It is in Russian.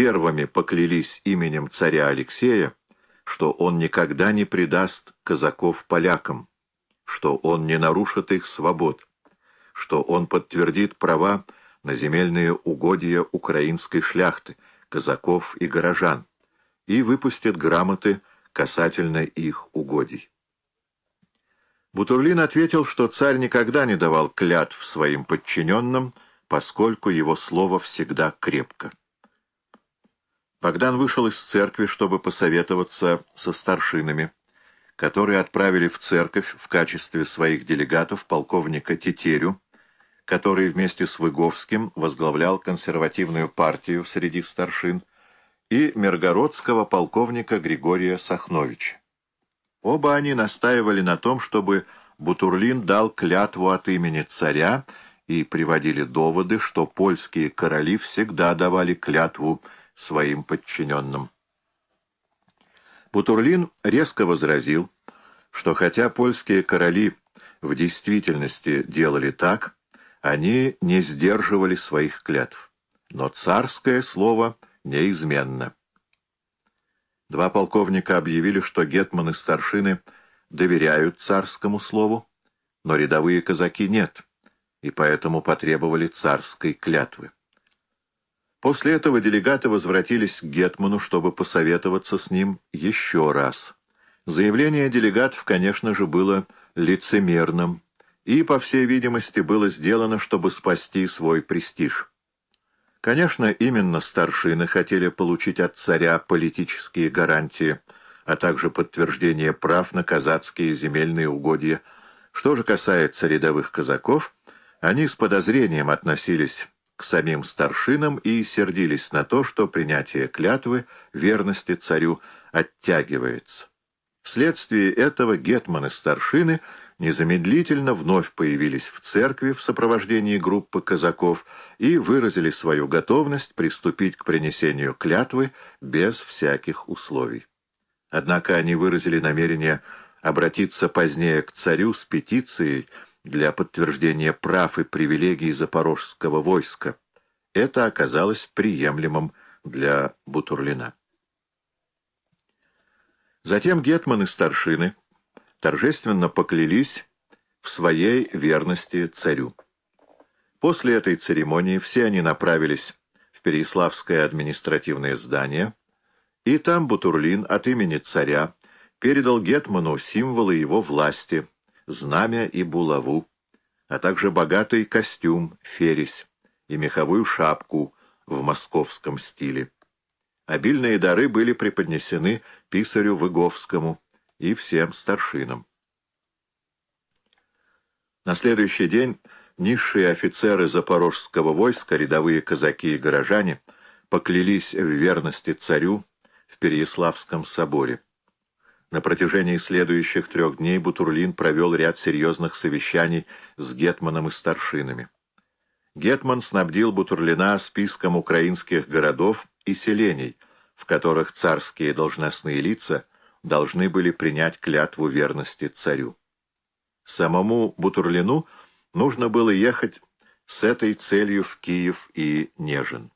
первыми поклялись именем царя Алексея, что он никогда не предаст казаков полякам, что он не нарушит их свобод, что он подтвердит права на земельные угодья украинской шляхты, казаков и горожан, и выпустит грамоты касательно их угодий. Бутурлин ответил, что царь никогда не давал клятв своим подчиненным, поскольку его слово всегда крепко. Богдан вышел из церкви, чтобы посоветоваться со старшинами, которые отправили в церковь в качестве своих делегатов полковника Тетерю, который вместе с Выговским возглавлял консервативную партию среди старшин, и миргородского полковника Григория Сахновича. Оба они настаивали на том, чтобы Бутурлин дал клятву от имени царя и приводили доводы, что польские короли всегда давали клятву своим подчиненным. Бутурлин резко возразил, что хотя польские короли в действительности делали так, они не сдерживали своих клятв, но царское слово неизменно. Два полковника объявили, что гетманы старшины доверяют царскому слову, но рядовые казаки нет, и поэтому потребовали царской клятвы. После этого делегаты возвратились к гетману, чтобы посоветоваться с ним еще раз. Заявление делегатов, конечно же, было лицемерным, и, по всей видимости, было сделано, чтобы спасти свой престиж. Конечно, именно старшины хотели получить от царя политические гарантии, а также подтверждение прав на казацкие земельные угодья. Что же касается рядовых казаков, они с подозрением относились к самим старшинам и сердились на то, что принятие клятвы верности царю оттягивается. Вследствие этого гетманы-старшины – незамедлительно вновь появились в церкви в сопровождении группы казаков и выразили свою готовность приступить к принесению клятвы без всяких условий. Однако они выразили намерение обратиться позднее к царю с петицией для подтверждения прав и привилегий запорожского войска. Это оказалось приемлемым для Бутурлина. Затем гетманы старшины торжественно поклялись в своей верности царю. После этой церемонии все они направились в Переяславское административное здание, и там Бутурлин от имени царя передал Гетману символы его власти, знамя и булаву, а также богатый костюм, фересь и меховую шапку в московском стиле. Обильные дары были преподнесены писарю Выговскому, и всем старшинам. На следующий день низшие офицеры запорожского войска, рядовые казаки и горожане, поклялись в верности царю в Переяславском соборе. На протяжении следующих трех дней Бутурлин провел ряд серьезных совещаний с Гетманом и старшинами. Гетман снабдил Бутурлина списком украинских городов и селений, в которых царские должностные лица должны были принять клятву верности царю. Самому Бутурлину нужно было ехать с этой целью в Киев и Нежин.